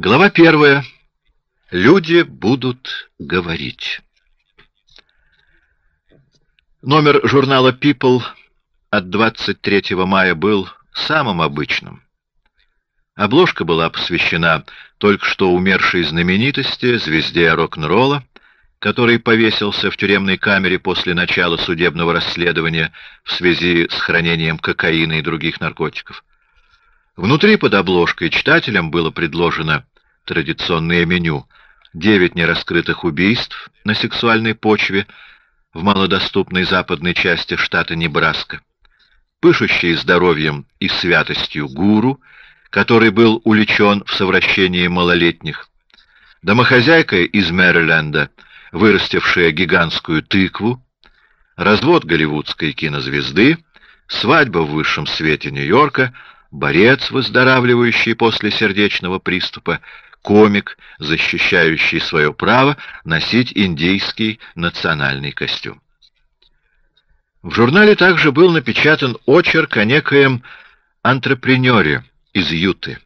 Глава первая. Люди будут говорить. Номер журнала People от 23 мая был самым обычным. Обложка была посвящена только что умершей знаменитости, звезде рок-н-ролла, который повесился в тюремной камере после начала судебного расследования в связи с хранением кокаина и других наркотиков. Внутри под обложкой читателям было предложено традиционное меню: девять нераскрытых убийств на сексуальной почве в малодоступной западной части штата Небраска, пышущий здоровьем и святостью гуру, который был уличен в совращении малолетних, домохозяйка из Мэриленда, вырастившая гигантскую тыкву, развод голливудской кинозвезды, свадьба в высшем свете Нью-Йорка — борец, выздоравливающий после сердечного приступа, комик, защищающий свое право носить индийский национальный костюм. В журнале также был напечатан очерк о некоем антрепренере из Юты,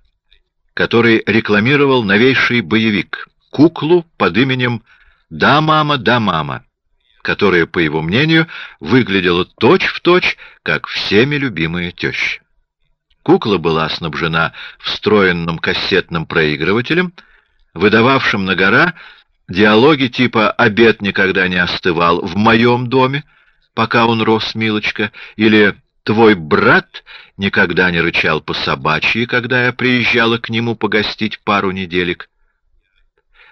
который рекламировал новейший боевик, куклу под именем «Да, мама, да, мама», которая, по его мнению, выглядела точь-в-точь, точь, как всеми любимая теща. Кукла была снабжена встроенным кассетным проигрывателем, выдававшим на гора диалоги типа «Обед никогда не остывал в моем доме, пока он рос, милочка», или «Твой брат никогда не рычал по собачьи, когда я приезжала к нему погостить пару неделек».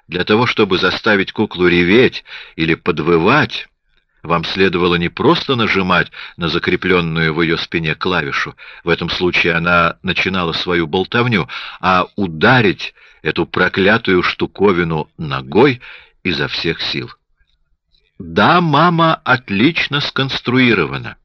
Для того, чтобы заставить куклу реветь или подвывать, вам следовало не просто нажимать на закрепленную в ее спине клавишу, в этом случае она начинала свою болтовню, а ударить эту проклятую штуковину ногой изо всех сил. Да, мама отлично сконструирована.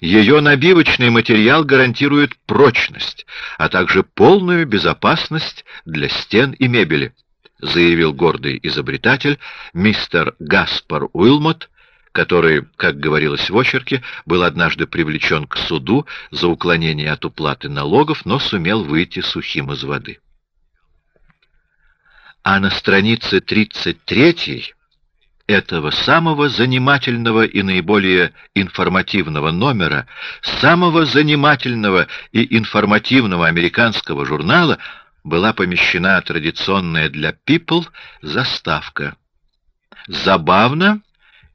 Ее набивочный материал гарантирует прочность, а также полную безопасность для стен и мебели, заявил гордый изобретатель мистер Гаспар Уилмот, который, как говорилось в очерке, был однажды привлечен к суду за уклонение от уплаты налогов, но сумел выйти сухим из воды. А на странице 33 этого самого занимательного и наиболее информативного номера, самого занимательного и информативного американского журнала была помещена традиционная для People заставка. Забавно,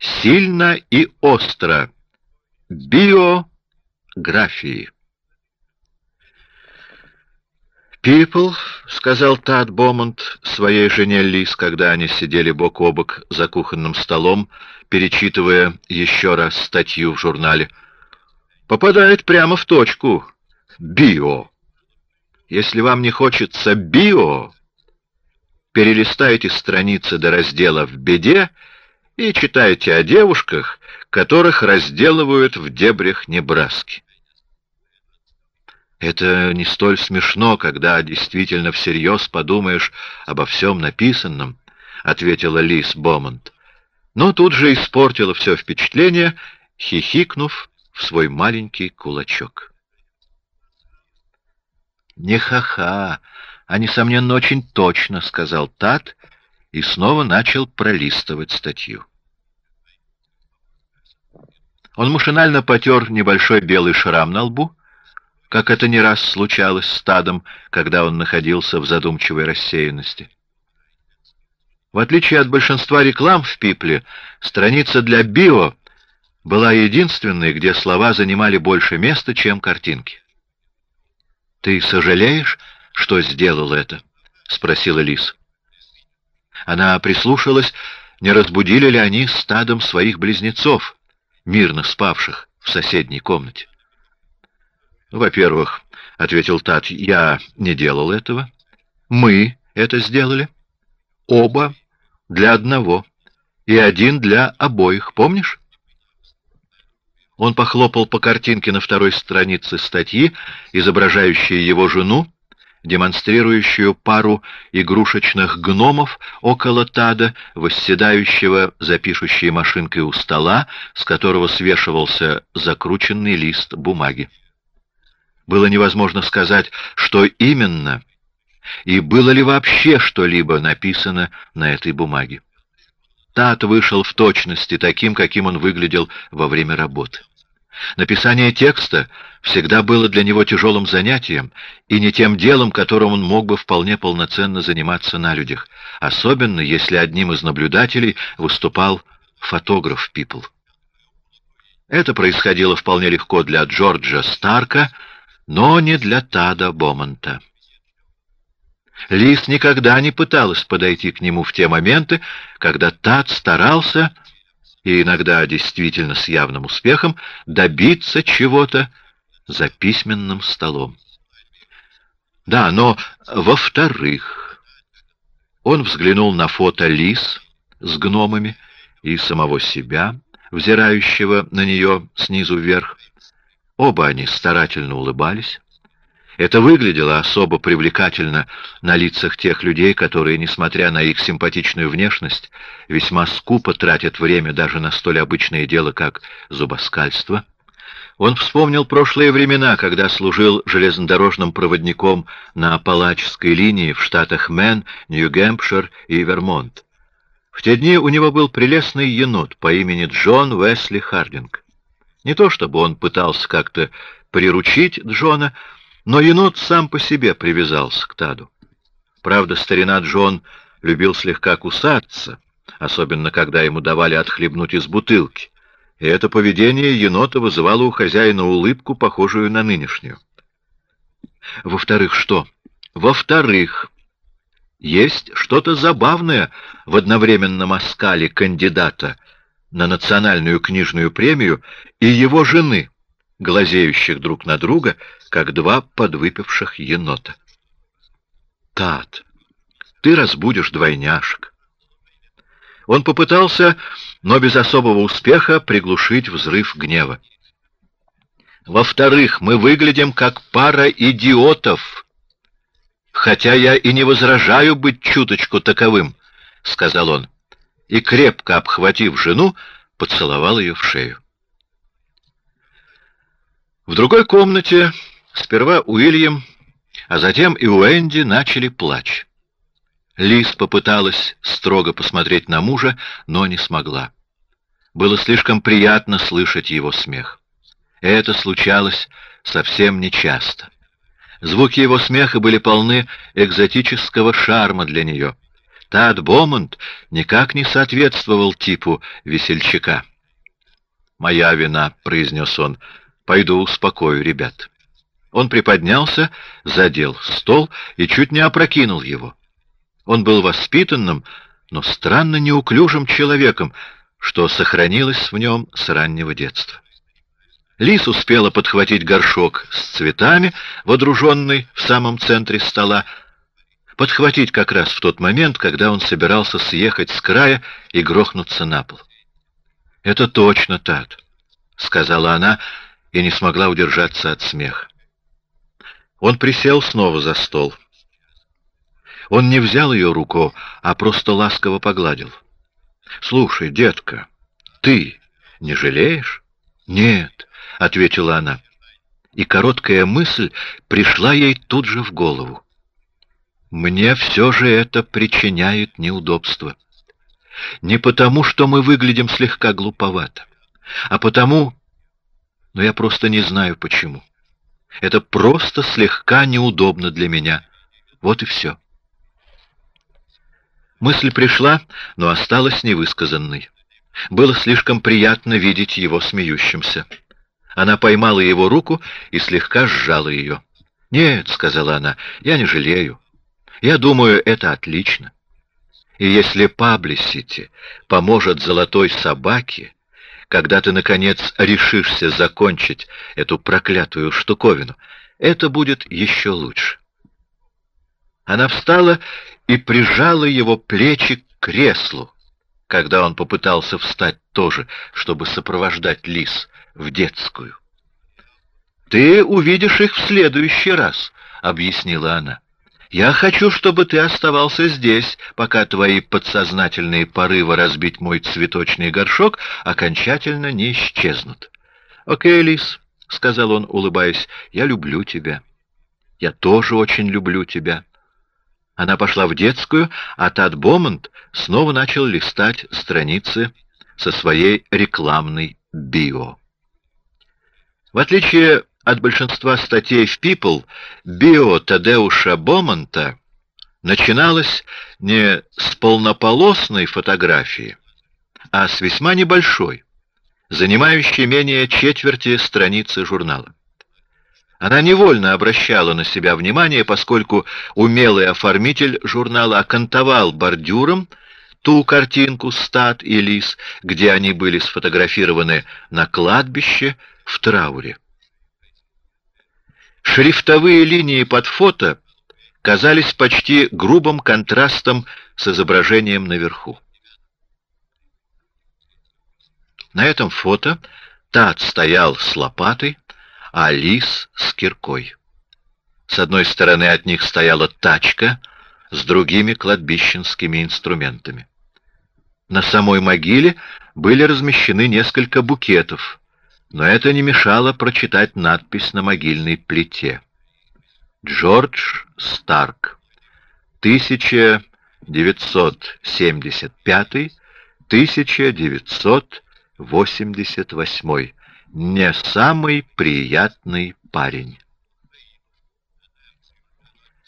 сильно и остро. Биографии. «People», — сказал Тад Бомонд своей жене Лиз, когда они сидели бок о бок за кухонным столом, перечитывая еще раз статью в журнале, — «попадает прямо в точку. Био. Если вам не хочется био, перелистайте страницы до раздела «В беде» и читайте о девушках, которых разделывают в дебрях Небраски. Это не столь смешно, когда действительно всерьез подумаешь обо всем написанном, ответила Лис Бомонд. Но тут же испортила все впечатление, хихикнув в свой маленький кулачок. Не ха-ха, а несомненно очень точно, сказал Тат и снова начал пролистывать статью. Он машинально потер небольшой белый шрам на лбу, как это не раз случалось с Тадом, когда он находился в задумчивой рассеянности. В отличие от большинства реклам в Пипле, страница для био была единственной, где слова занимали больше места, чем картинки. «Ты сожалеешь, что сделал это?» — спросила Лис. Она прислушалась, не разбудили ли они стадом своих близнецов, мирно спавших в соседней комнате. «Во-первых, — ответил Тат, — я не делал этого. Мы это сделали. Оба для одного и один для обоих, помнишь?» Он похлопал по картинке на второй странице статьи, изображающей его жену, демонстрирующую пару игрушечных гномов около Тада, восседающего за пишущей машинкой у стола, с которого свешивался закрученный лист бумаги. Было невозможно сказать, что именно и было ли вообще что-либо написано на этой бумаге. Тат вышел в точности таким, каким он выглядел во время работы. Написание текста всегда было для него тяжелым занятием и не тем делом, которым он мог бы вполне полноценно заниматься на людях, особенно если одним из наблюдателей выступал фотограф Пипл. Это происходило вполне легко для Джорджа Старка, но не для Тада Бомонта. Лис никогда не пыталась подойти к нему в те моменты, когда Тад старался, и иногда действительно с явным успехом, добиться чего-то за письменным столом. Да, но, во-вторых, он взглянул на фото Лис с гномами и самого себя, взирающего на нее снизу вверх. Оба они старательно улыбались. Это выглядело особо привлекательно на лицах тех людей, которые, несмотря на их симпатичную внешность, весьма скупо тратят время даже на столь обычное дело, как зубоскальство. Он вспомнил прошлые времена, когда служил железнодорожным проводником на Апалачской линии в штатах Мэн, Нью-Гэмпшир и Вермонт. В те дни у него был прелестный енот по имени Джон Уэсли Хардинг. Не то чтобы он пытался как-то приручить Джона, но енот сам по себе привязался к Таду. Правда, старина Джон любил слегка кусаться, особенно когда ему давали отхлебнуть из бутылки, и это поведение енота вызывало у хозяина улыбку, похожую на нынешнюю. Во-вторых, что? Во-вторых, есть что-то забавное в одновременном оскале кандидата на национальную книжную премию и его жены, глазеющих друг на друга, как два подвыпивших енота. Тат, ты разбудишь двойняшек. Он попытался, но без особого успеха, приглушить взрыв гнева. Во-вторых, мы выглядим как пара идиотов. Хотя я и не возражаю быть чуточку таковым, — сказал он, и, крепко обхватив жену, поцеловал ее в шею. В другой комнате сперва Уильям, а затем и Уэнди начали плач. Лиз попыталась строго посмотреть на мужа, но не смогла. Было слишком приятно слышать его смех. Это случалось совсем нечасто. Звуки его смеха были полны экзотического шарма для нее. Тад Бомонд никак не соответствовал типу весельчака. «Моя вина», — произнес он, Пойду успокою ребят. Он приподнялся, задел стол и чуть не опрокинул его. Он был воспитанным, но странно неуклюжим человеком, что сохранилось в нем с раннего детства. Лис успела подхватить горшок с цветами, водруженный в самом центре стола, подхватить как раз в тот момент, когда он собирался съехать с края и грохнуться на пол. «Это точно так», — сказала она, и не смогла удержаться от смеха. Он присел снова за стол. Он не взял ее руку, а просто ласково погладил. «Слушай, детка, ты не жалеешь?» «Нет», — ответила она. И короткая мысль пришла ей тут же в голову. «Мне все же это причиняет неудобства. Не потому, что мы выглядим слегка глуповато, а потому, но я просто не знаю почему. Это просто слегка неудобно для меня. Вот и все. Мысль пришла, но осталась невысказанной. Было слишком приятно видеть его смеющимся. Она поймала его руку и слегка сжала ее. «Нет», — сказала она, — «я не жалею. Я думаю, это отлично. И если Паблисити поможет золотой собаке, когда ты, наконец, решишься закончить эту проклятую штуковину, это будет еще лучше. Она встала и прижала его плечи к креслу, когда он попытался встать тоже, чтобы сопровождать Лис в детскую. «Ты увидишь их в следующий раз», — объяснила она. Я хочу, чтобы ты оставался здесь, пока твои подсознательные порывы разбить мой цветочный горшок окончательно не исчезнут. — Окей, Лис, — сказал он, улыбаясь, — я люблю тебя. Я тоже очень люблю тебя. Она пошла в детскую, а Тад Бомонд снова начал листать страницы со своей рекламной био. В отличие от большинства статей в People, био Тадеуша Бомонта начиналось не с полнополосной фотографии, а с весьма небольшой, занимающей менее четверти страницы журнала. Она невольно обращала на себя внимание, поскольку умелый оформитель журнала окантовал бордюром ту картинку «Стат» и «Лис», где они были сфотографированы на кладбище в трауре. Шрифтовые линии под фото казались почти грубым контрастом с изображением наверху. На этом фото Тат стоял с лопатой, а Лис с киркой. С одной стороны от них стояла тачка с другими кладбищенскими инструментами. На самой могиле были размещены несколько букетов, но это не мешало прочитать надпись на могильной плите. Джордж Старк, 1975-1988, не самый приятный парень.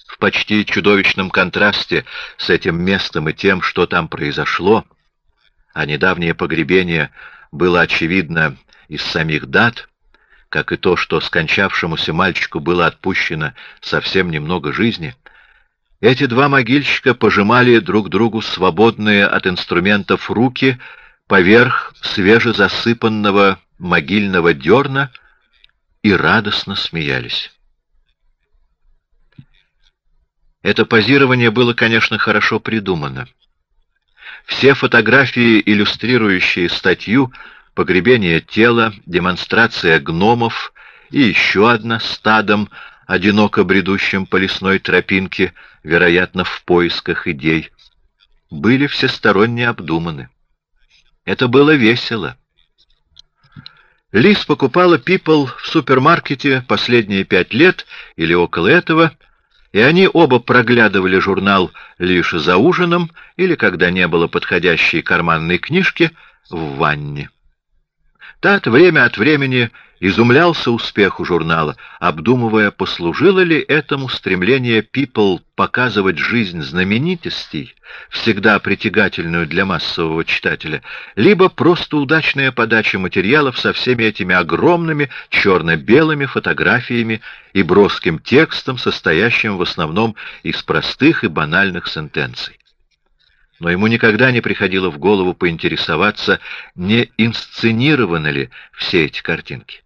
В почти чудовищном контрасте с этим местом и тем, что там произошло, а недавнее погребение было очевидно из самих дат, как и то, что скончавшемуся мальчику было отпущено совсем немного жизни, эти два могильщика пожимали друг другу свободные от инструментов руки поверх свежезасыпанного могильного дерна и радостно смеялись. Это позирование было, конечно, хорошо придумано. Все фотографии, иллюстрирующие статью, погребение тела, демонстрация гномов и еще одна стадом, одиноко бредущим по лесной тропинке, вероятно, в поисках идей, были всесторонне обдуманы. Это было весело. Лис покупала People в супермаркете последние пять лет или около этого, и они оба проглядывали журнал лишь за ужином или когда не было подходящей карманной книжки в ванне. Тат время от времени изумлялся успеху журнала, обдумывая, послужило ли этому стремление People показывать жизнь знаменитостей, всегда притягательную для массового читателя, либо просто удачная подача материалов со всеми этими огромными черно-белыми фотографиями и броским текстом, состоящим в основном из простых и банальных сентенций но ему никогда не приходило в голову поинтересоваться, не инсценированы ли все эти картинки.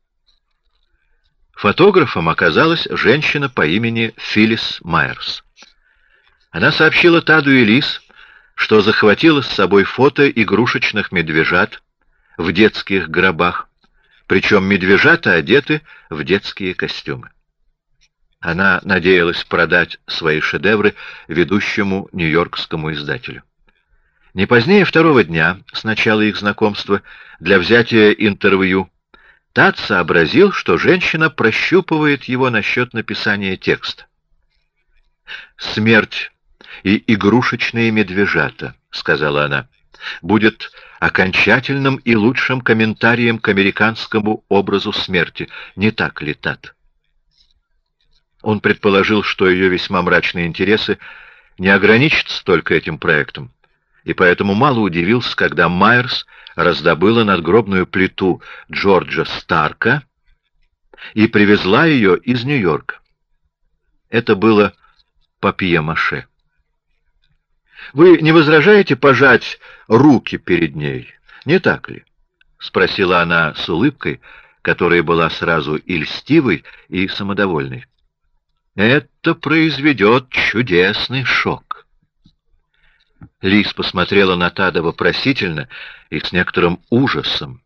Фотографом оказалась женщина по имени Филлис Майерс. Она сообщила Таду и Лис, что захватила с собой фото игрушечных медвежат в детских гробах, причем медвежата одеты в детские костюмы. Она надеялась продать свои шедевры ведущему нью-йоркскому издателю. Не позднее второго дня, с начала их знакомства, для взятия интервью, Тат сообразил, что женщина прощупывает его насчет написания текста. «Смерть и игрушечные медвежата», — сказала она, — «будет окончательным и лучшим комментарием к американскому образу смерти. Не так ли, Тат?» Он предположил, что ее весьма мрачные интересы не ограничатся только этим проектом и поэтому мало удивился, когда Майерс раздобыла надгробную плиту Джорджа Старка и привезла ее из Нью-Йорка. Это было папье-маше. «Вы не возражаете пожать руки перед ней, не так ли?» — спросила она с улыбкой, которая была сразу и льстивой, и самодовольной. «Это произведет чудесный шок». Лис посмотрела на Тада вопросительно и с некоторым ужасом.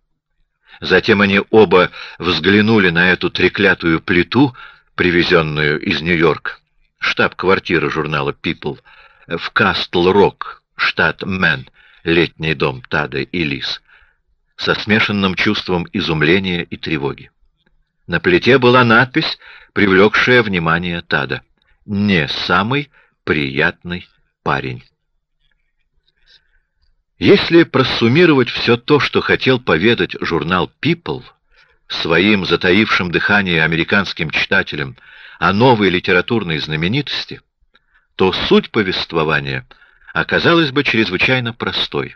Затем они оба взглянули на эту треклятую плиту, привезенную из Нью-Йорка, штаб-квартира журнала People, в Кастл-Рок, штат Мэн, летний дом Тада и Лис, со смешанным чувством изумления и тревоги. На плите была надпись, привлекшая внимание Тада. «Не самый приятный парень. Если просуммировать все то, что хотел поведать журнал People своим затаившим дыхание американским читателям о новой литературной знаменитости, то суть повествования оказалась бы чрезвычайно простой.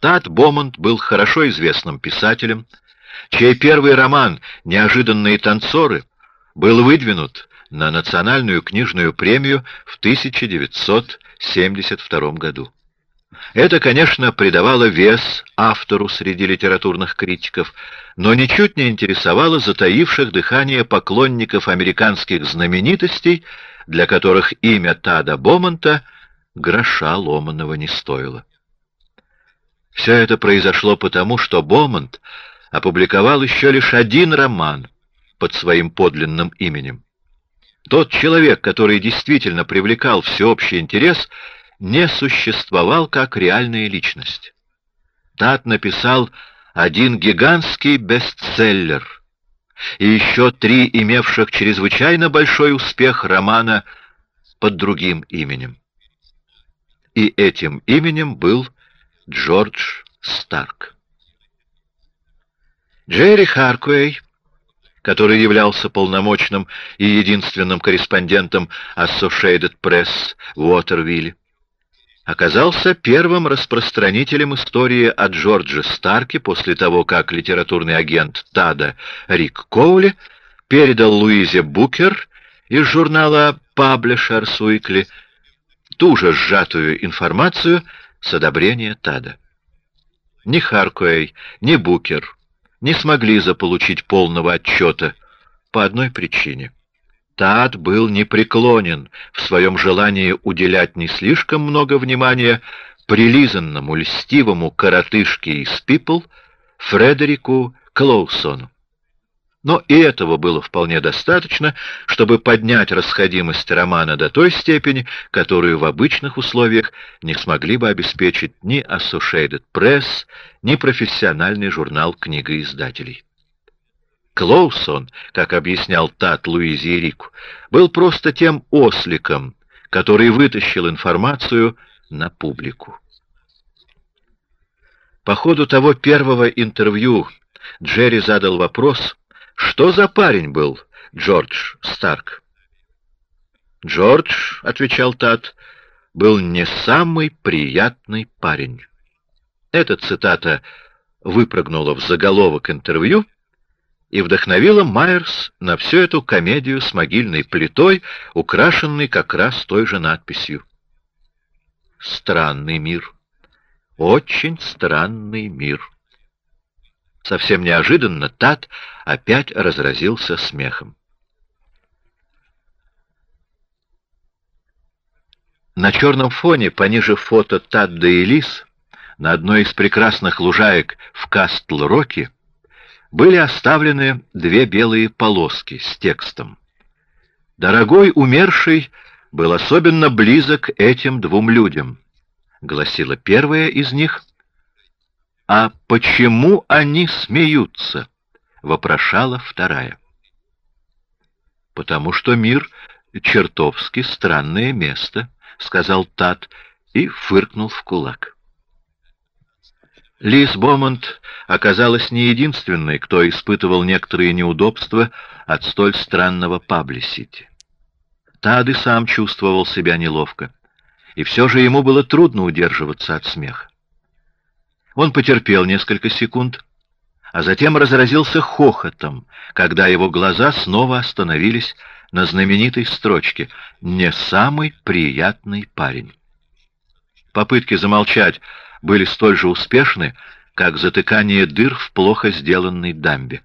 Тат Бомонд был хорошо известным писателем, чей первый роман «Неожиданные танцоры» был выдвинут на национальную книжную премию в 1972 году. Это, конечно, придавало вес автору среди литературных критиков, но ничуть не интересовало затаивших дыхание поклонников американских знаменитостей, для которых имя Тада Бомонта гроша ломаного не стоило. Все это произошло потому, что Бомонт опубликовал еще лишь один роман под своим подлинным именем. Тот человек, который действительно привлекал всеобщий интерес, не существовал как реальная личность. Тат написал один гигантский бестселлер и еще три имевших чрезвычайно большой успех романа под другим именем. И этим именем был Джордж Старк. Джерри Харкуэй, который являлся полномочным и единственным корреспондентом Associated Press в Уотервилле, оказался первым распространителем истории о Джордже Старке после того, как литературный агент Тада Рик Коули передал Луизе Букер из журнала Publishers Weekly ту же сжатую информацию с одобрения Тада. Ни Харкуэй, ни Букер не смогли заполучить полного отчета по одной причине — Тат был непреклонен в своем желании уделять не слишком много внимания прилизанному, льстивому коротышке из Пипл Фредерику Клоусону. Но и этого было вполне достаточно, чтобы поднять расходимость романа до той степени, которую в обычных условиях не смогли бы обеспечить ни Associated Press, ни профессиональный журнал книгоиздателей. Клоусон, как объяснял Тат Луизи Рику, был просто тем осликом, который вытащил информацию на публику. По ходу того первого интервью Джерри задал вопрос, что за парень был Джордж Старк. «Джордж», — отвечал Тат, — «был не самый приятный парень». Эта цитата выпрыгнула в заголовок интервью — и вдохновила Майерс на всю эту комедию с могильной плитой, украшенной как раз той же надписью. Странный мир. Очень странный мир. Совсем неожиданно Тат опять разразился смехом. На черном фоне, пониже фото Тадда и Лис, на одной из прекрасных лужаек в Кастл-Роке, были оставлены две белые полоски с текстом. «Дорогой умерший был особенно близок этим двум людям», — гласила первая из них. «А почему они смеются?» — вопрошала вторая. «Потому что мир — чертовски странное место», — сказал Тат и фыркнул в кулак. Лиз Бомонд оказалась не единственной, кто испытывал некоторые неудобства от столь странного паблисити. Тад сам чувствовал себя неловко, и все же ему было трудно удерживаться от смеха. Он потерпел несколько секунд, а затем разразился хохотом, когда его глаза снова остановились на знаменитой строчке «Не самый приятный парень». Попытки замолчать были столь же успешны, как затыкание дыр в плохо сделанной дамбе.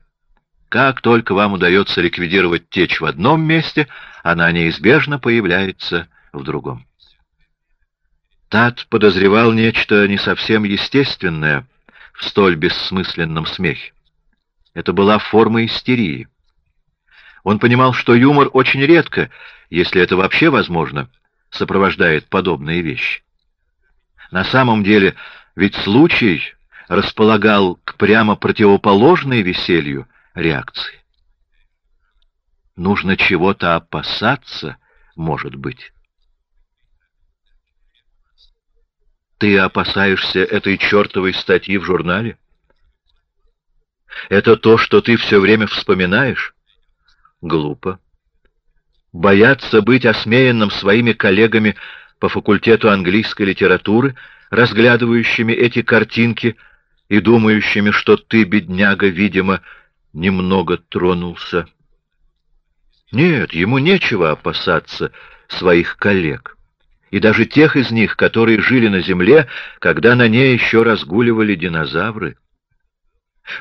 Как только вам удается ликвидировать течь в одном месте, она неизбежно появляется в другом. Тат подозревал нечто не совсем естественное в столь бессмысленном смехе. Это была форма истерии. Он понимал, что юмор очень редко, если это вообще возможно, сопровождает подобные вещи. На самом деле, ведь случай располагал к прямо противоположной веселью реакции. Нужно чего-то опасаться, может быть. Ты опасаешься этой чёртовой статьи в журнале? Это то, что ты все время вспоминаешь? Глупо. Бояться быть осмеянным своими коллегами по факультету английской литературы, разглядывающими эти картинки и думающими, что ты, бедняга, видимо, немного тронулся. Нет, ему нечего опасаться своих коллег, и даже тех из них, которые жили на земле, когда на ней еще разгуливали динозавры.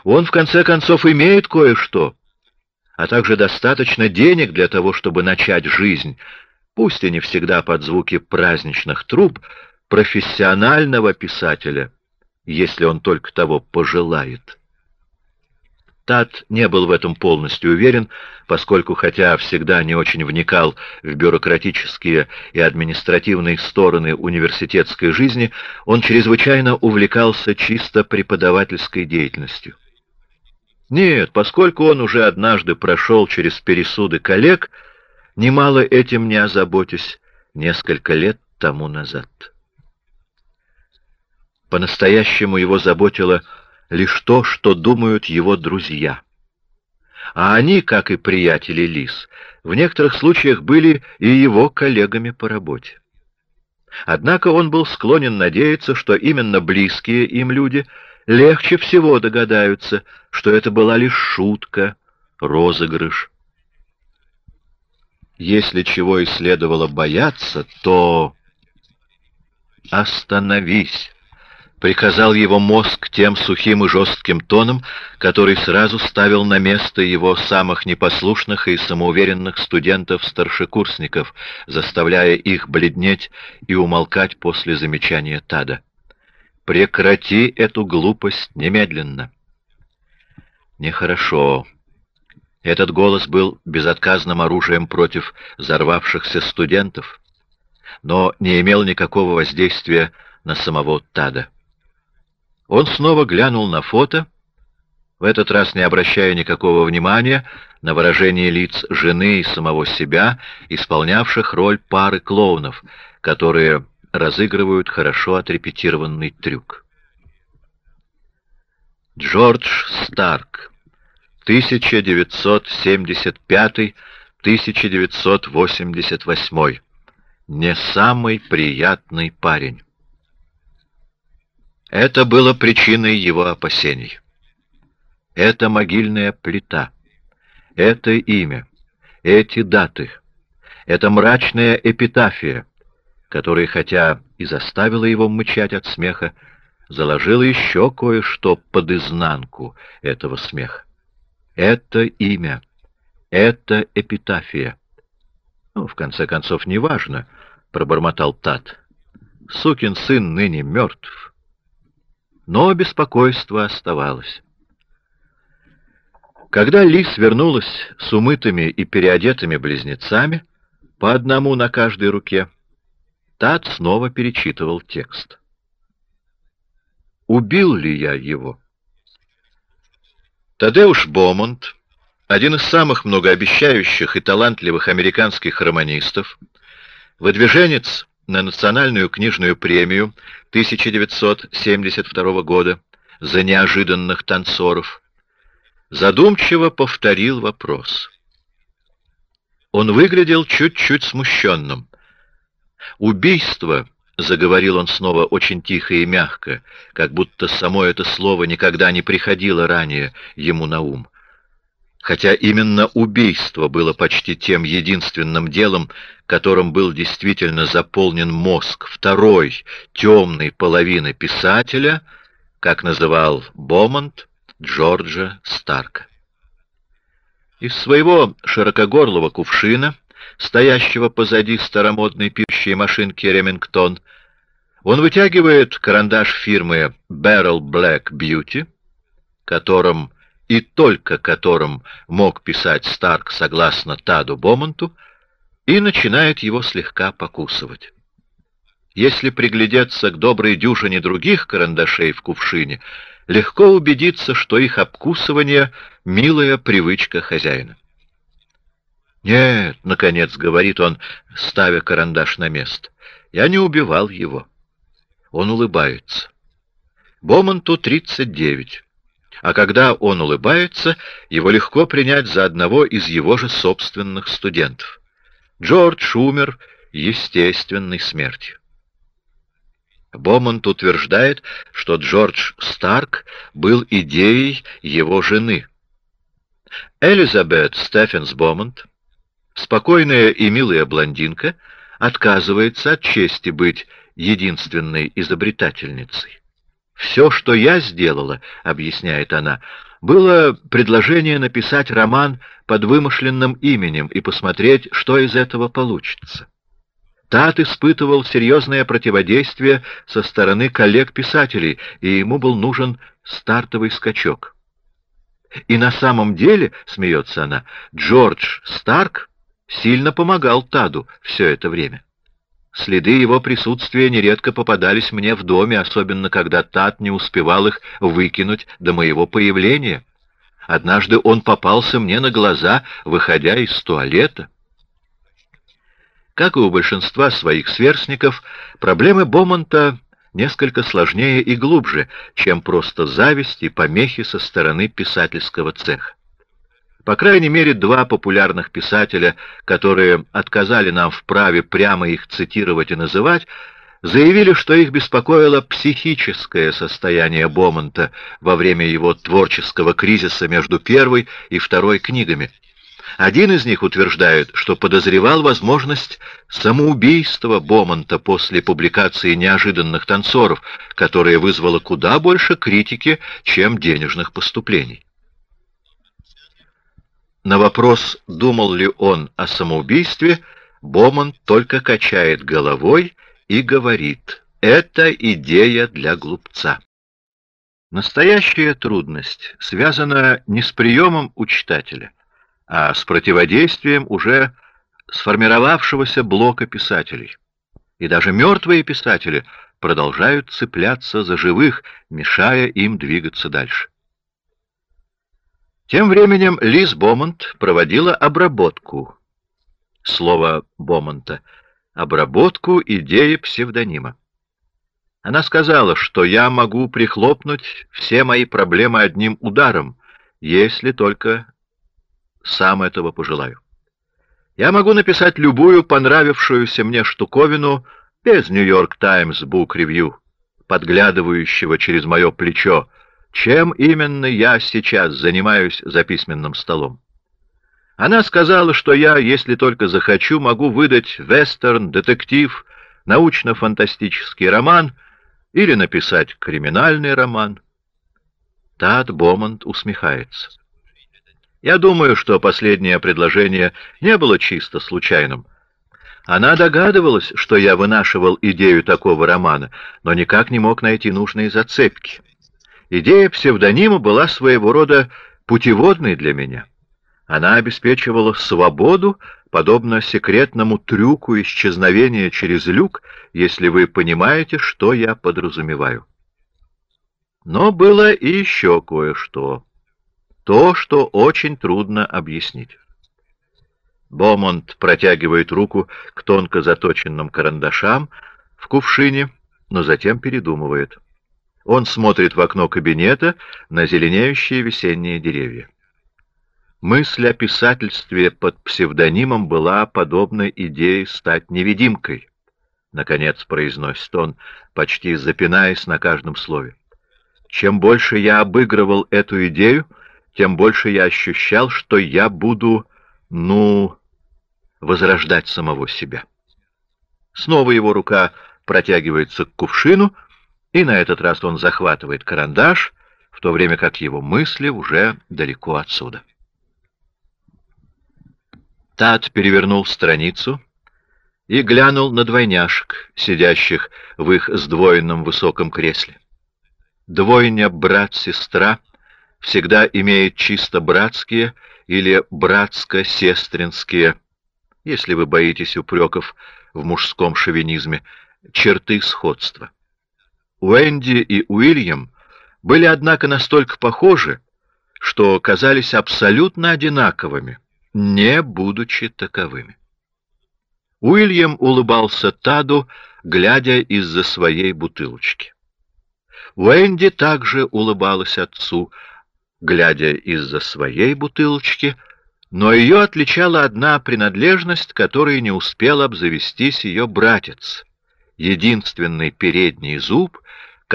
Он, в конце концов, имеет кое-что, а также достаточно денег для того, чтобы начать жизнь, пусть и не всегда под звуки праздничных труб, профессионального писателя, если он только того пожелает. Тат не был в этом полностью уверен, поскольку, хотя всегда не очень вникал в бюрократические и административные стороны университетской жизни, он чрезвычайно увлекался чисто преподавательской деятельностью. Нет, поскольку он уже однажды прошел через пересуды коллег, немало этим не озаботясь несколько лет тому назад. По-настоящему его заботило лишь то, что думают его друзья. А они, как и приятели Лис, в некоторых случаях были и его коллегами по работе. Однако он был склонен надеяться, что именно близкие им люди легче всего догадаются, что это была лишь шутка, розыгрыш. Если чего и следовало бояться, то... «Остановись!» приказал его мозг тем сухим и жестким тоном, который сразу ставил на место его самых непослушных и самоуверенных студентов-старшекурсников, заставляя их бледнеть и умолкать после замечания Тада. «Прекрати эту глупость немедленно!» «Нехорошо», этот голос был безотказным оружием против взорвавшихся студентов, но не имел никакого воздействия на самого Тада. Он снова глянул на фото, в этот раз не обращая никакого внимания на выражение лиц жены и самого себя, исполнявших роль пары клоунов, которые разыгрывают хорошо отрепетированный трюк. Джордж Старк, 1975-1988. Не самый приятный парень. Это было причиной его опасений. Это могильная плита, это имя, эти даты, это мрачная эпитафия, которая, хотя и заставила его мычать от смеха, заложила еще кое-что под изнанку этого смеха. Это имя, это эпитафия. Ну, в конце концов, неважно, — пробормотал Тат. Сукин сын ныне мертв но беспокойство оставалось. Когда Лис вернулась с умытыми и переодетыми близнецами, по одному на каждой руке, Тат снова перечитывал текст. Убил ли я его? Тадеуш Бомонт, один из самых многообещающих и талантливых американских романистов, выдвиженец на национальную книжную премию 1972 года за неожиданных танцоров, задумчиво повторил вопрос. Он выглядел чуть-чуть смущенным. «Убийство», — заговорил он снова очень тихо и мягко, как будто само это слово никогда не приходило ранее ему на ум хотя именно убийство было почти тем единственным делом, которым был действительно заполнен мозг второй темной половины писателя, как называл Бомонт Джорджа Старка. Из своего широкогорлого кувшина, стоящего позади старомодной пьющей машинки Ремингтон, он вытягивает карандаш фирмы Barrel Black Beauty, которым и только которым мог писать Старк согласно Таду Бомонту, и начинает его слегка покусывать. Если приглядеться к доброй дюжине других карандашей в кувшине, легко убедиться, что их обкусывание — милая привычка хозяина. «Нет», — наконец говорит он, ставя карандаш на место, — «я не убивал его. он улыбается. Бомонту 39. А когда он улыбается, его легко принять за одного из его же собственных студентов. Джордж умер естественной смертью. Бомонт утверждает, что Джордж Старк был идеей его жены. Элизабет Стефенс Бомонт, спокойная и милая блондинка, отказывается от чести быть единственной изобретательницей. «Все, что я сделала, — объясняет она, — было предложение написать роман под вымышленным именем и посмотреть, что из этого получится. Тат испытывал серьезное противодействие со стороны коллег-писателей, и ему был нужен стартовый скачок. И на самом деле, — смеется она, — Джордж Старк сильно помогал Таду все это время. Следы его присутствия нередко попадались мне в доме, особенно когда Тат не успевал их выкинуть до моего появления. Однажды он попался мне на глаза, выходя из туалета. Как и у большинства своих сверстников, проблемы Бомонта несколько сложнее и глубже, чем просто зависть и помехи со стороны писательского цеха. По крайней мере, два популярных писателя, которые отказали нам в праве прямо их цитировать и называть, заявили, что их беспокоило психическое состояние Бомонта во время его творческого кризиса между первой и второй книгами. Один из них утверждает, что подозревал возможность самоубийства Бомонта после публикации «Неожиданных танцоров», которая вызвала куда больше критики, чем денежных поступлений. На вопрос, думал ли он о самоубийстве, Боман только качает головой и говорит «Это идея для глупца». Настоящая трудность связана не с приемом у читателя, а с противодействием уже сформировавшегося блока писателей. И даже мертвые писатели продолжают цепляться за живых, мешая им двигаться дальше. Тем временем Лиз Бомонт проводила обработку. Слово Бомонта — обработку идеи псевдонима. Она сказала, что я могу прихлопнуть все мои проблемы одним ударом, если только сам этого пожелаю. Я могу написать любую понравившуюся мне штуковину без «Нью-Йорк Таймс Бук Ревью», подглядывающего через мое плечо, чем именно я сейчас занимаюсь за письменным столом. Она сказала, что я, если только захочу, могу выдать вестерн, детектив, научно-фантастический роман или написать криминальный роман. Тад Бомонд усмехается. Я думаю, что последнее предложение не было чисто случайным. Она догадывалась, что я вынашивал идею такого романа, но никак не мог найти нужные зацепки. Идея псевдонима была своего рода путеводной для меня. Она обеспечивала свободу, подобно секретному трюку исчезновения через люк, если вы понимаете, что я подразумеваю. Но было и еще кое-что. То, что очень трудно объяснить. Бомонд протягивает руку к тонко заточенным карандашам в кувшине, но затем передумывает. Он смотрит в окно кабинета на зеленеющие весенние деревья. Мысль о писательстве под псевдонимом была подобна идее стать невидимкой. Наконец произносит он, почти запинаясь на каждом слове. Чем больше я обыгрывал эту идею, тем больше я ощущал, что я буду, ну, возрождать самого себя. Снова его рука протягивается к кувшину, и на этот раз он захватывает карандаш, в то время как его мысли уже далеко отсюда. Тат перевернул страницу и глянул на двойняшек, сидящих в их сдвоенном высоком кресле. Двойня брат-сестра всегда имеет чисто братские или братско-сестринские, если вы боитесь упреков в мужском шовинизме, черты сходства. Уэнди и Уильям были, однако, настолько похожи, что казались абсолютно одинаковыми, не будучи таковыми. Уильям улыбался Таду глядя из-за своей бутылочки. Уэнди также улыбалась отцу, глядя из-за своей бутылочки, но ее отличала одна принадлежность, которой не успел обзавестись ее братец. Единственный передний зуб,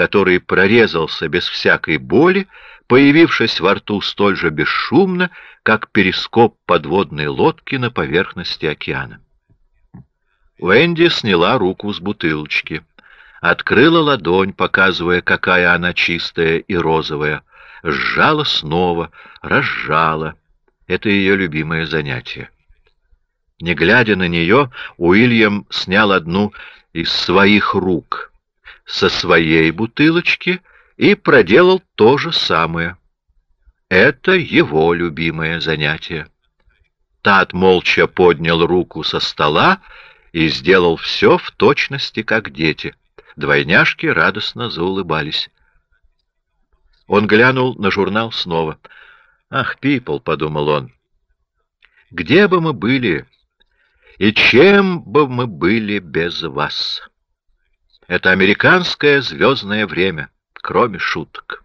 который прорезался без всякой боли, появившись во рту столь же бесшумно, как перископ подводной лодки на поверхности океана. Уэнди сняла руку с бутылочки, открыла ладонь, показывая, какая она чистая и розовая, сжала снова, разжала. Это ее любимое занятие. Не глядя на нее, Уильям снял одну из своих рук со своей бутылочки и проделал то же самое. Это его любимое занятие. Тат молча поднял руку со стола и сделал все в точности, как дети. Двойняшки радостно заулыбались. Он глянул на журнал снова. «Ах, Пипл», — подумал он, — «где бы мы были, и чем бы мы были без вас?» Это американское звездное время, кроме шуток.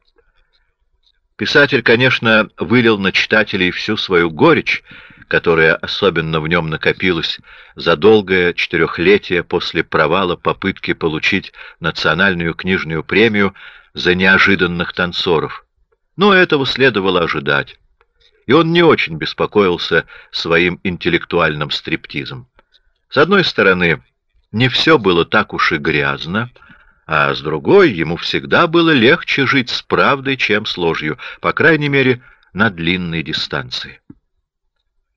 Писатель, конечно, вылил на читателей всю свою горечь, которая особенно в нем накопилась за долгое четырехлетие после провала попытки получить национальную книжную премию за неожиданных танцоров. Но этого следовало ожидать. И он не очень беспокоился своим интеллектуальным стриптизом. С одной стороны, не все было так уж и грязно, а с другой ему всегда было легче жить с правдой, чем с ложью, по крайней мере, на длинной дистанции.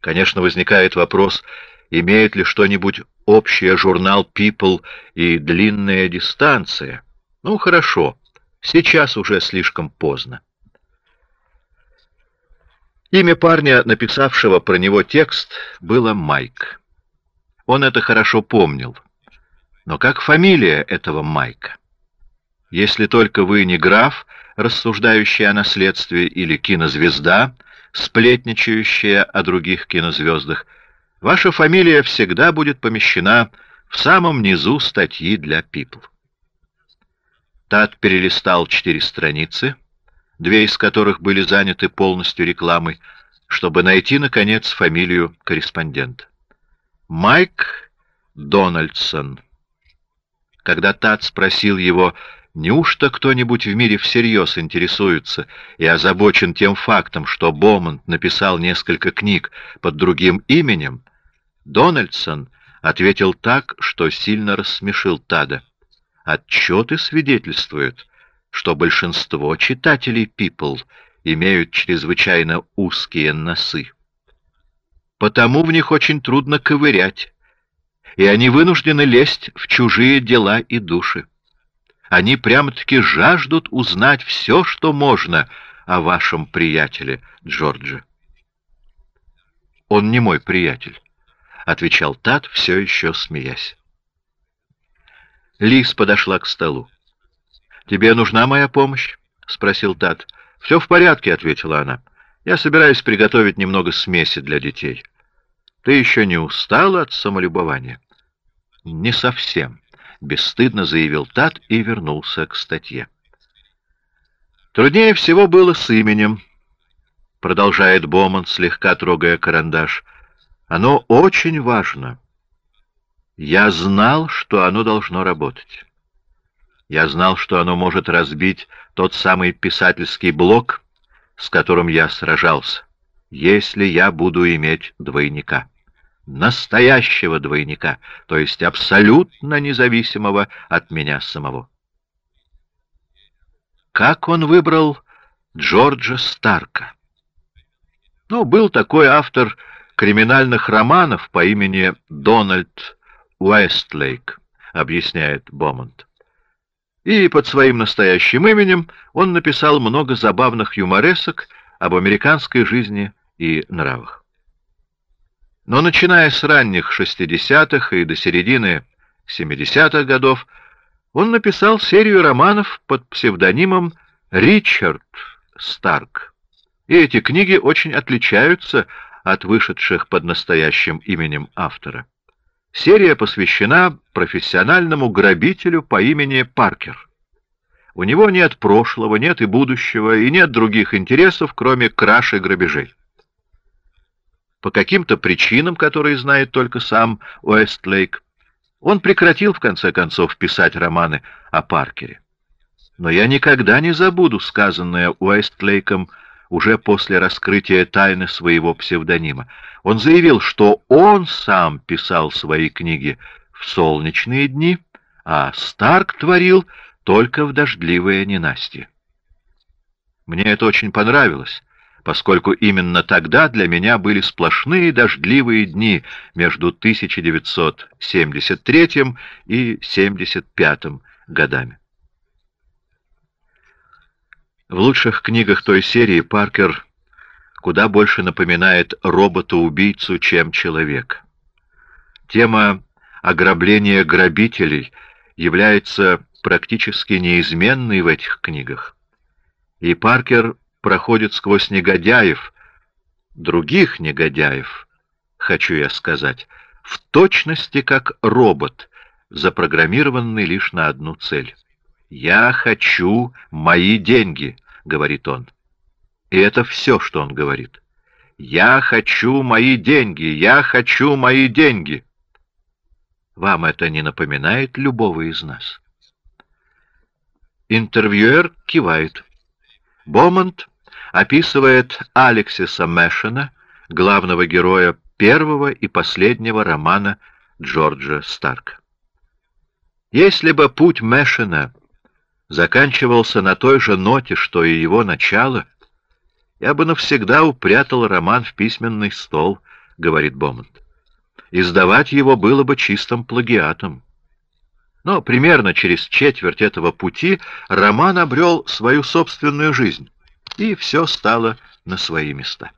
Конечно, возникает вопрос, имеет ли что-нибудь общее журнал People и длинная дистанция. Ну, хорошо, сейчас уже слишком поздно. Имя парня, написавшего про него текст, было Майк. Он это хорошо помнил. Но как фамилия этого Майка? Если только вы не граф, рассуждающий о наследстве, или кинозвезда, сплетничающая о других кинозвездах, ваша фамилия всегда будет помещена в самом низу статьи для People. Тат перелистал четыре страницы, две из которых были заняты полностью рекламой, чтобы найти, наконец, фамилию корреспондента. Майк Дональдсон. Когда Тат спросил его, неужто кто-нибудь в мире всерьез интересуется и озабочен тем фактом, что Бомонд написал несколько книг под другим именем, Дональдсон ответил так, что сильно рассмешил Тада. Отчеты свидетельствуют, что большинство читателей People имеют чрезвычайно узкие носы. Потому в них очень трудно ковырять, и они вынуждены лезть в чужие дела и души. Они прямо-таки жаждут узнать все, что можно о вашем приятеле Джорджи. «Он не мой приятель», — отвечал Тат, все еще смеясь. Лис подошла к столу. «Тебе нужна моя помощь?» — спросил Тат. «Все в порядке», — ответила она. «Я собираюсь приготовить немного смеси для детей. Ты еще не устала от самолюбования?» «Не совсем», — бесстыдно заявил Тат и вернулся к статье. «Труднее всего было с именем», — продолжает Боман, слегка трогая карандаш. «Оно очень важно. Я знал, что оно должно работать. Я знал, что оно может разбить тот самый писательский блок, с которым я сражался, если я буду иметь двойника» настоящего двойника, то есть абсолютно независимого от меня самого. Как он выбрал Джорджа Старка? Ну, был такой автор криминальных романов по имени Дональд Уэстлейк, объясняет Бомонд. И под своим настоящим именем он написал много забавных юморесок об американской жизни и нравах. Но начиная с ранних 60-х и до середины 70-х годов, он написал серию романов под псевдонимом Ричард Старк. И эти книги очень отличаются от вышедших под настоящим именем автора. Серия посвящена профессиональному грабителю по имени Паркер. У него нет прошлого, нет и будущего, и нет других интересов, кроме краж и грабежей. По каким-то причинам, которые знает только сам Уэстлейк, он прекратил, в конце концов, писать романы о Паркере. Но я никогда не забуду сказанное Уэстлейком уже после раскрытия тайны своего псевдонима. Он заявил, что он сам писал свои книги в солнечные дни, а Старк творил только в дождливое ненастье. Мне это очень понравилось, поскольку именно тогда для меня были сплошные дождливые дни между 1973 и 75 годами. В лучших книгах той серии Паркер куда больше напоминает робота-убийцу, чем человек. Тема ограбления грабителей является практически неизменной в этих книгах. И Паркер проходит сквозь негодяев, других негодяев, хочу я сказать, в точности как робот, запрограммированный лишь на одну цель. «Я хочу мои деньги», — говорит он. И это все, что он говорит. «Я хочу мои деньги! Я хочу мои деньги!» Вам это не напоминает любого из нас? Интервьюер кивает. Бомонд описывает Алексиса Мэшена, главного героя первого и последнего романа Джорджа Старка. Если бы путь Мэшена заканчивался на той же ноте, что и его начало, я бы навсегда упрятал роман в письменный стол, — говорит Бомонд. Издавать его было бы чистым плагиатом. Но примерно через четверть этого пути роман обрел свою собственную жизнь, и все стало на свои места.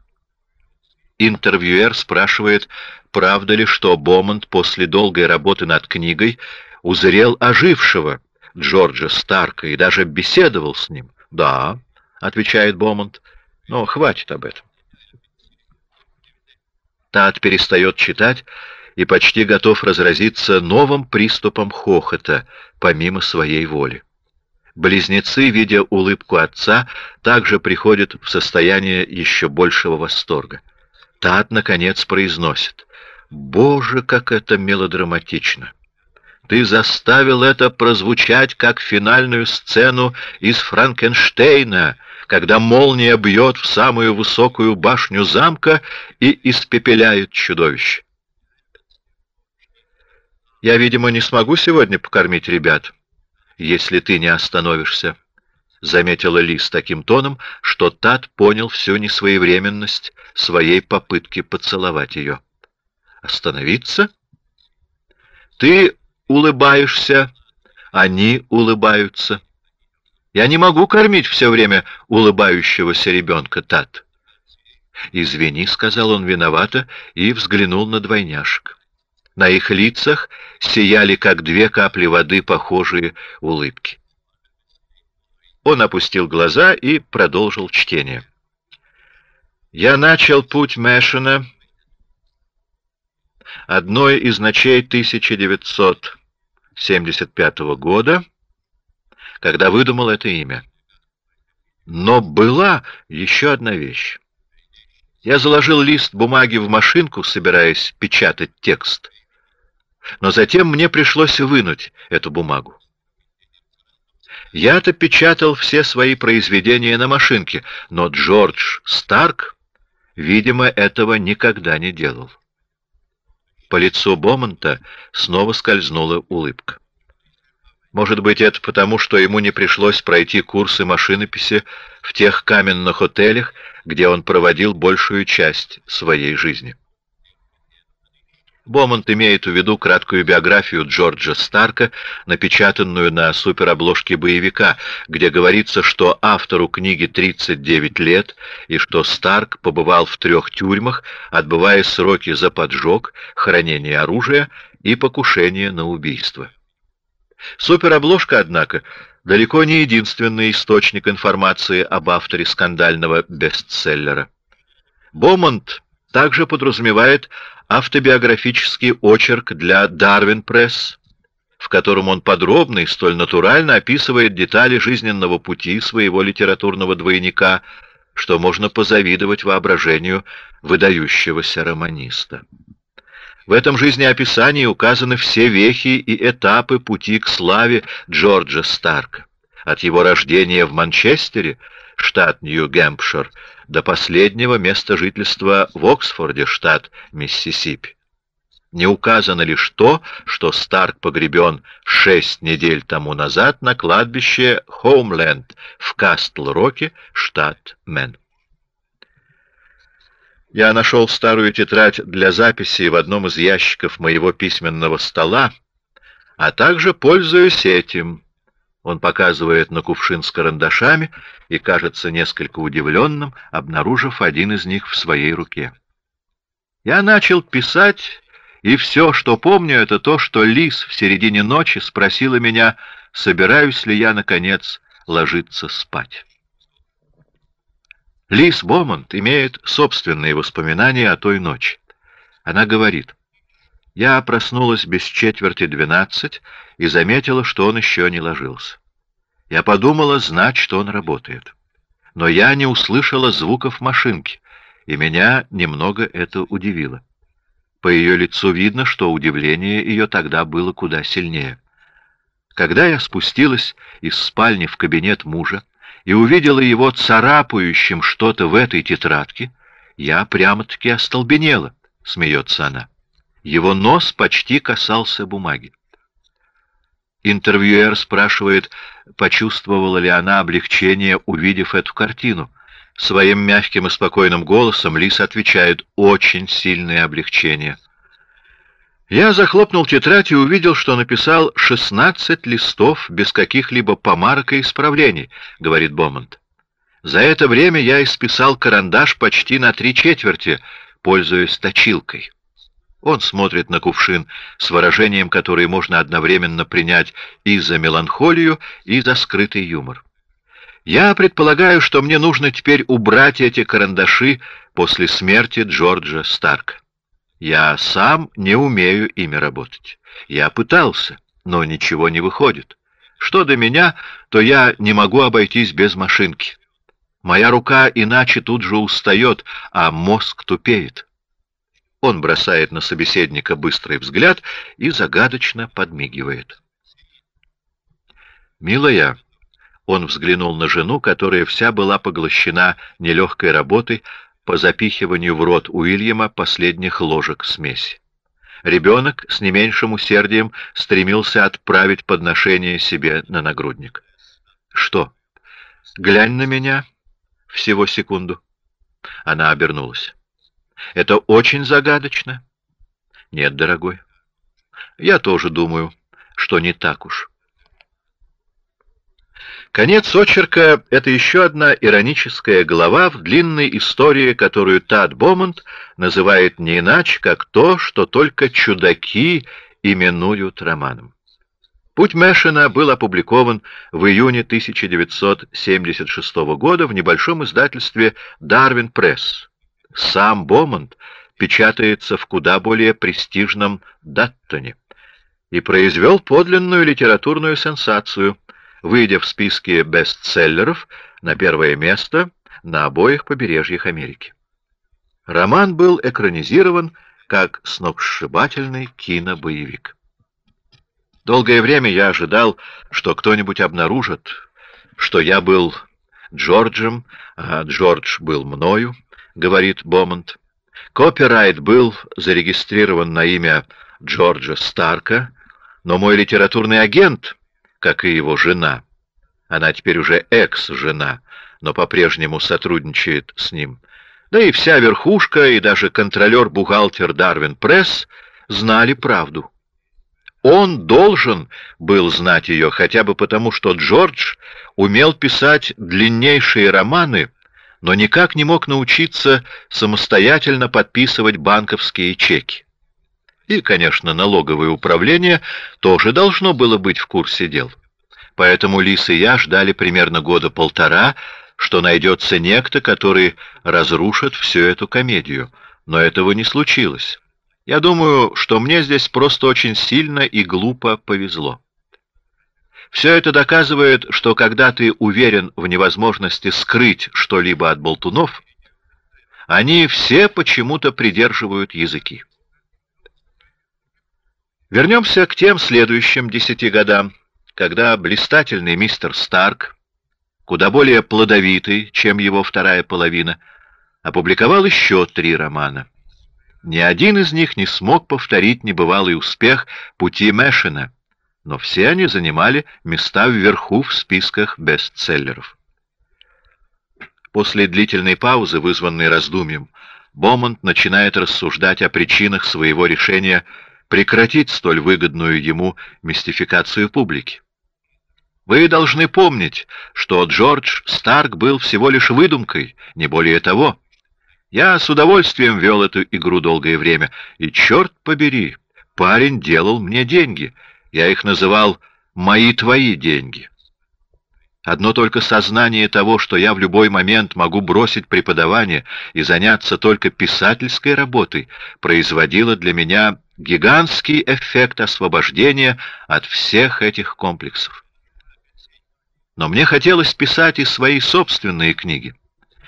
Интервьюер спрашивает, правда ли, что Бомонд после долгой работы над книгой узрел ожившего Джорджа Старка и даже беседовал с ним. «Да», — отвечает Бомонд, — «но хватит об этом». Тат перестает читать и почти готов разразиться новым приступом хохота, помимо своей воли. Близнецы, видя улыбку отца, также приходят в состояние еще большего восторга. Тат, наконец, произносит «Боже, как это мелодраматично!» Ты заставил это прозвучать как финальную сцену из Франкенштейна, когда молния бьет в самую высокую башню замка и испепеляет чудовище. Я, видимо, не смогу сегодня покормить ребят, если ты не остановишься, — заметила Лис таким тоном, что Тат понял всю несвоевременность своей попытки поцеловать ее. Остановиться? Ты улыбаешься, они улыбаются. Я не могу кормить все время улыбающегося ребенка, Тат. «Извини», — сказал он виновато и взглянул на двойняшек. На их лицах сияли, как две капли воды, похожие улыбки. Он опустил глаза и продолжил чтение. «Я начал путь Мэшена, одной из ночей 1900 75 -го года, когда выдумал это имя. Но была еще одна вещь. Я заложил лист бумаги в машинку, собираясь печатать текст. Но затем мне пришлось вынуть эту бумагу. Я-то печатал все свои произведения на машинке, но Джордж Старк, видимо, этого никогда не делал. По лицу Бомонта снова скользнула улыбка. Может быть, это потому, что ему не пришлось пройти курсы машинописи в тех каменных отелях, где он проводил большую часть своей жизни. Бомонт имеет в виду краткую биографию Джорджа Старка, напечатанную на суперобложке боевика, где говорится, что автору книги 39 лет и что Старк побывал в трех тюрьмах, отбывая сроки за поджог, хранение оружия и покушение на убийство. Суперобложка, однако, далеко не единственный источник информации об авторе скандального бестселлера. Бомонт также подразумевает автобиографический очерк для Дарвин Пресс, в котором он подробно и столь натурально описывает детали жизненного пути своего литературного двойника, что можно позавидовать воображению выдающегося романиста. В этом жизнеописании указаны все вехи и этапы пути к славе Джорджа Старка. От его рождения в Манчестере, штат Нью-Гэмпшир, до последнего места жительства в Оксфорде, штат Миссисипи. Не указано лишь то, что Старк погребен шесть недель тому назад на кладбище Хоумленд в Кастл-Роке, штат Мэн. Я нашел старую тетрадь для записи в одном из ящиков моего письменного стола, а также пользуюсь этим. Он показывает на кувшин с карандашами и кажется несколько удивленным, обнаружив один из них в своей руке. Я начал писать, и все, что помню, это то, что Лис в середине ночи спросила меня, собираюсь ли я, наконец, ложиться спать. Лис Бомонт имеет собственные воспоминания о той ночи. Она говорит, «Я проснулась без четверти двенадцать и заметила, что он еще не ложился. Я подумала, знать, что он работает. Но я не услышала звуков машинки, и меня немного это удивило. По ее лицу видно, что удивление ее тогда было куда сильнее. Когда я спустилась из спальни в кабинет мужа, и увидела его царапающим что-то в этой тетрадке, я прямо-таки остолбенела, — смеется она. Его нос почти касался бумаги. Интервьюер спрашивает, почувствовала ли она облегчение, увидев эту картину. Своим мягким и спокойным голосом Лис отвечает «очень сильное облегчение». Я захлопнул тетрадь и увидел, что написал шестнадцать листов без каких-либо помарок и исправлений, говорит Бомонд. За это время я исписал карандаш почти на три четверти, пользуясь точилкой. Он смотрит на кувшин с выражением, которое можно одновременно принять и за меланхолию, и за скрытый юмор. Я предполагаю, что мне нужно теперь убрать эти карандаши после смерти Джорджа Старка. Я сам не умею ими работать. Я пытался, но ничего не выходит. Что до меня, то я не могу обойтись без машинки. Моя рука иначе тут же устает, а мозг тупеет. Он бросает на собеседника быстрый взгляд и загадочно подмигивает. «Милая», — он взглянул на жену, которая вся была поглощена нелегкой работой, по запихиванию в рот Уильяма последних ложек смеси. Ребенок с не меньшим усердием стремился отправить подношение себе на нагрудник. «Что? Глянь на меня. Всего секунду». Она обернулась. «Это очень загадочно». «Нет, дорогой. Я тоже думаю, что не так уж». Конец очерка — это еще одна ироническая глава в длинной истории, которую Тад Бомонд называет не иначе, как то, что только чудаки именуют романом. «Путь Мэшина» был опубликован в июне 1976 года в небольшом издательстве «Дарвин Пресс». Сам Бомонд печатается в куда более престижном «Даттоне» и произвел подлинную литературную сенсацию — выйдя в списке бестселлеров на первое место на обоих побережьях Америки. Роман был экранизирован как сногсшибательный кинобоевик. Долгое время я ожидал, что кто-нибудь обнаружит, что я был Джорджем, а Джордж был мною, говорит Бомонд. Копирайт был зарегистрирован на имя Джорджа Старка, но мой литературный агент как и его жена. Она теперь уже экс-жена, но по-прежнему сотрудничает с ним. Да и вся верхушка, и даже контролер-бухгалтер Дарвин Пресс знали правду. Он должен был знать ее, хотя бы потому, что Джордж умел писать длиннейшие романы, но никак не мог научиться самостоятельно подписывать банковские чеки. И, конечно, налоговое управление тоже должно было быть в курсе дел. Поэтому Лис и я ждали примерно года полтора, что найдется некто, который разрушит всю эту комедию. Но этого не случилось. Я думаю, что мне здесь просто очень сильно и глупо повезло. Все это доказывает, что когда ты уверен в невозможности скрыть что-либо от болтунов, они все почему-то придерживают языки. Вернемся к тем следующим десяти годам, когда блистательный мистер Старк, куда более плодовитый, чем его вторая половина, опубликовал еще три романа. Ни один из них не смог повторить небывалый успех «Пути Мэшина», но все они занимали места вверху в списках бестселлеров. После длительной паузы, вызванной раздумьем, Бомонд начинает рассуждать о причинах своего решения прекратить столь выгодную ему мистификацию публики. Вы должны помнить, что Джордж Старк был всего лишь выдумкой, не более того. Я с удовольствием вел эту игру долгое время, и, черт побери, парень делал мне деньги. Я их называл «мои твои деньги». Одно только сознание того, что я в любой момент могу бросить преподавание и заняться только писательской работой, производило для меня гигантский эффект освобождения от всех этих комплексов. Но мне хотелось писать и свои собственные книги.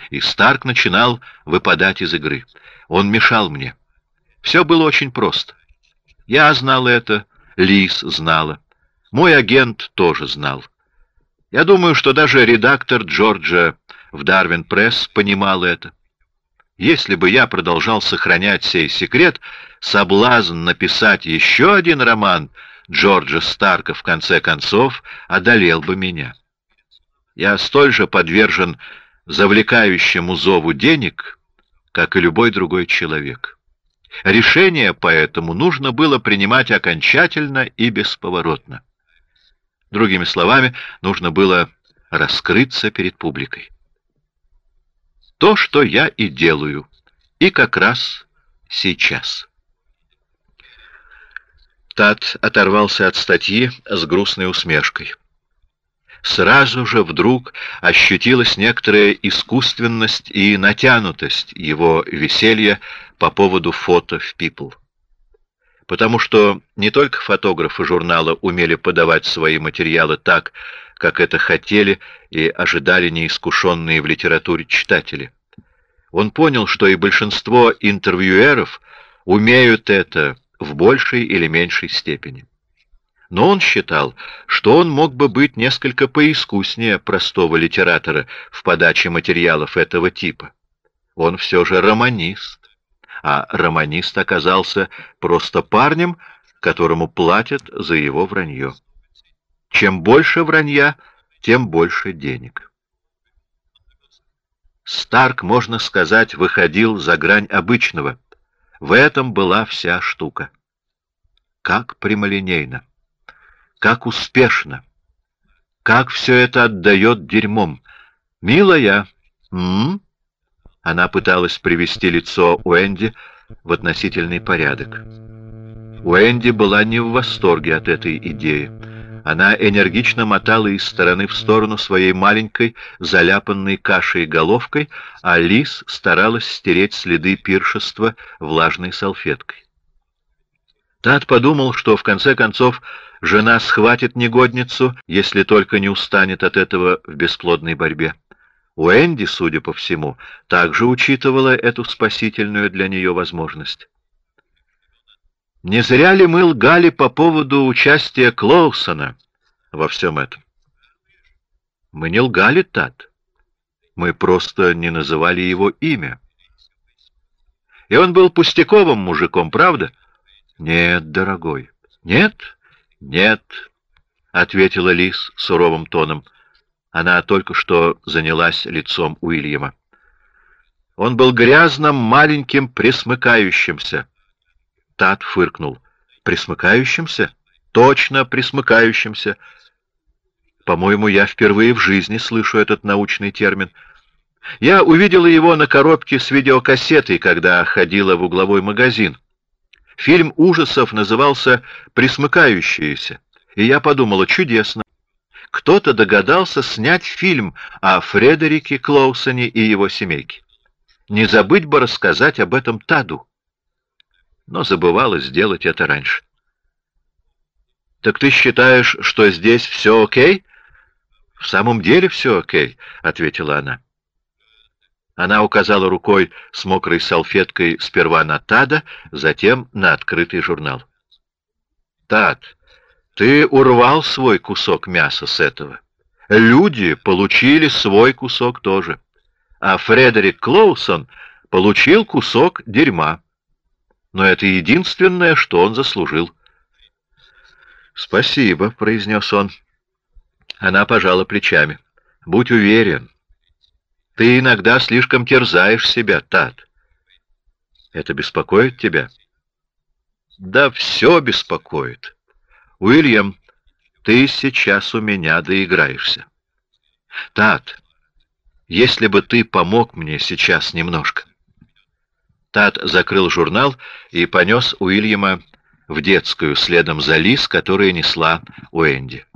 И Старк начинал выпадать из игры. Он мешал мне. Все было очень просто. Я знал это, Лис знала. Мой агент тоже знал. Я думаю, что даже редактор Джорджа в Дарвин Пресс понимал это. Если бы я продолжал сохранять сей секрет, соблазн написать еще один роман Джорджа Старка в конце концов одолел бы меня. Я столь же подвержен завлекающему зову денег, как и любой другой человек. Решение поэтому нужно было принимать окончательно и бесповоротно. Другими словами, нужно было раскрыться перед публикой. То, что я и делаю, и как раз сейчас. Тат оторвался от статьи с грустной усмешкой. Сразу же вдруг ощутилась некоторая искусственность и натянутость его веселья по поводу фото в People потому что не только фотографы журнала умели подавать свои материалы так, как это хотели и ожидали неискушенные в литературе читатели. Он понял, что и большинство интервьюеров умеют это в большей или меньшей степени. Но он считал, что он мог бы быть несколько поискуснее простого литератора в подаче материалов этого типа. Он все же романист а романист оказался просто парнем, которому платят за его вранье. Чем больше вранья, тем больше денег. Старк, можно сказать, выходил за грань обычного. В этом была вся штука. Как прямолинейно, как успешно, как все это отдает дерьмом. Милая, м, -м она пыталась привести лицо Уэнди в относительный порядок. Уэнди была не в восторге от этой идеи. Она энергично мотала из стороны в сторону своей маленькой, заляпанной кашей головкой, а Лис старалась стереть следы пиршества влажной салфеткой. Тат подумал, что в конце концов жена схватит негодницу, если только не устанет от этого в бесплодной борьбе. Уэнди, судя по всему, также учитывала эту спасительную для нее возможность. Не зря ли мы лгали по поводу участия Клоусона во всем этом? Мы не лгали, Тат. Мы просто не называли его имя. И он был пустяковым мужиком, правда? Нет, дорогой. Нет? Нет, — ответила Лис суровым тоном. Она только что занялась лицом Уильяма. Он был грязным, маленьким, присмыкающимся. Тат фыркнул. Присмыкающимся? Точно, присмыкающимся. По-моему, я впервые в жизни слышу этот научный термин. Я увидела его на коробке с видеокассетой, когда ходила в угловой магазин. Фильм ужасов назывался «Присмыкающиеся», и я подумала, чудесно кто-то догадался снять фильм о Фредерике Клоусоне и его семейке. Не забыть бы рассказать об этом Таду. но забывала сделать это раньше. «Так ты считаешь, что здесь все окей?» «В самом деле все окей», — ответила она. Она указала рукой с мокрой салфеткой сперва на Тада, затем на открытый журнал. «Тад, ты урвал свой кусок мяса с этого. Люди получили свой кусок тоже. А Фредерик Клоусон получил кусок дерьма. Но это единственное, что он заслужил». «Спасибо», — произнес он. Она пожала плечами. «Будь уверен, ты иногда слишком терзаешь себя, Тат. Это беспокоит тебя?» «Да все беспокоит. Уильям, ты сейчас у меня доиграешься. Тат, если бы ты помог мне сейчас немножко». Тат закрыл журнал и понес Уильяма в детскую, следом за Лис, которая несла Уэнди.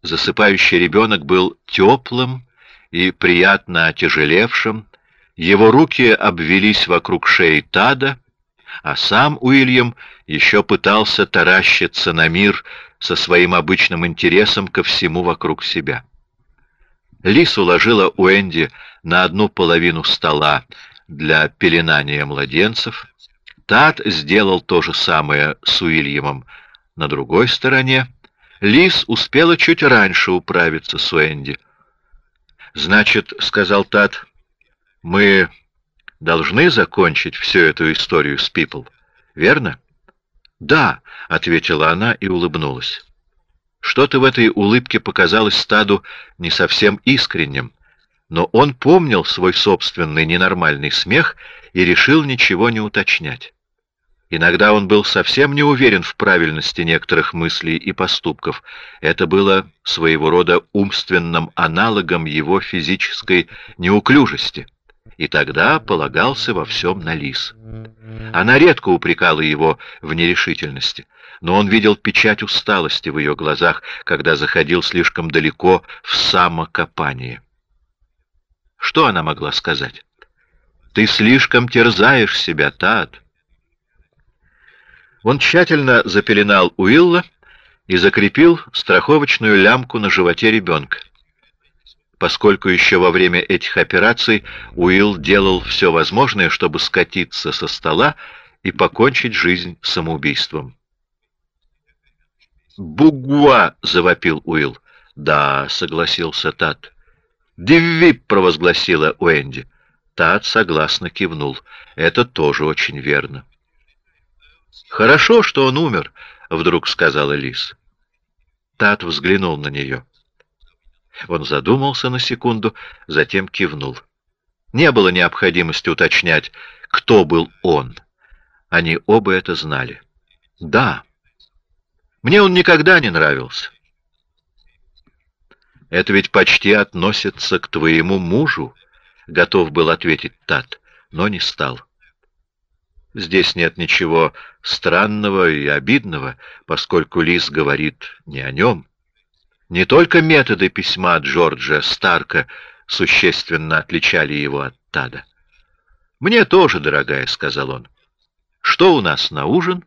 Засыпающий ребенок был теплым и приятно отяжелевшим, его руки обвелись вокруг шеи Тада, а сам Уильям еще пытался таращиться на мир со своим обычным интересом ко всему вокруг себя. Лис уложила Уэнди на одну половину стола для пеленания младенцев, Тат сделал то же самое с Уильямом на другой стороне. Лис успела чуть раньше управиться с Уэнди. «Значит, — сказал Тат, — мы должны закончить всю эту историю с Пипл, верно?» «Да», — ответила она и улыбнулась. Что-то в этой улыбке показалось стаду не совсем искренним, но он помнил свой собственный ненормальный смех и решил ничего не уточнять. Иногда он был совсем не уверен в правильности некоторых мыслей и поступков. Это было своего рода умственным аналогом его физической неуклюжести. И тогда полагался во всем на Лис. Она редко упрекала его в нерешительности, но он видел печать усталости в ее глазах, когда заходил слишком далеко в самокопание. Что она могла сказать? «Ты слишком терзаешь себя, Тат». Он тщательно запеленал Уилла и закрепил страховочную лямку на животе ребенка. Поскольку еще во время этих операций Уилл делал все возможное, чтобы скатиться со стола и покончить жизнь самоубийством. «Бугуа!» — завопил Уилл. «Да», — согласился Тат. «Дивип!» — провозгласила Уэнди. Тат согласно кивнул. «Это тоже очень верно». «Хорошо, что он умер», — вдруг сказала Лис. Тат взглянул на нее. Он задумался на секунду, затем кивнул. Не было необходимости уточнять, кто был он. Они оба это знали. «Да. Мне он никогда не нравился». «Это ведь почти относится к твоему мужу», — готов был ответить Тат, но не стал. Здесь нет ничего странного и обидного, поскольку Лис говорит не о нем. Не только методы письма Джорджа Старка существенно отличали его от Тада. «Мне тоже, дорогая», — сказал он. «Что у нас на ужин?»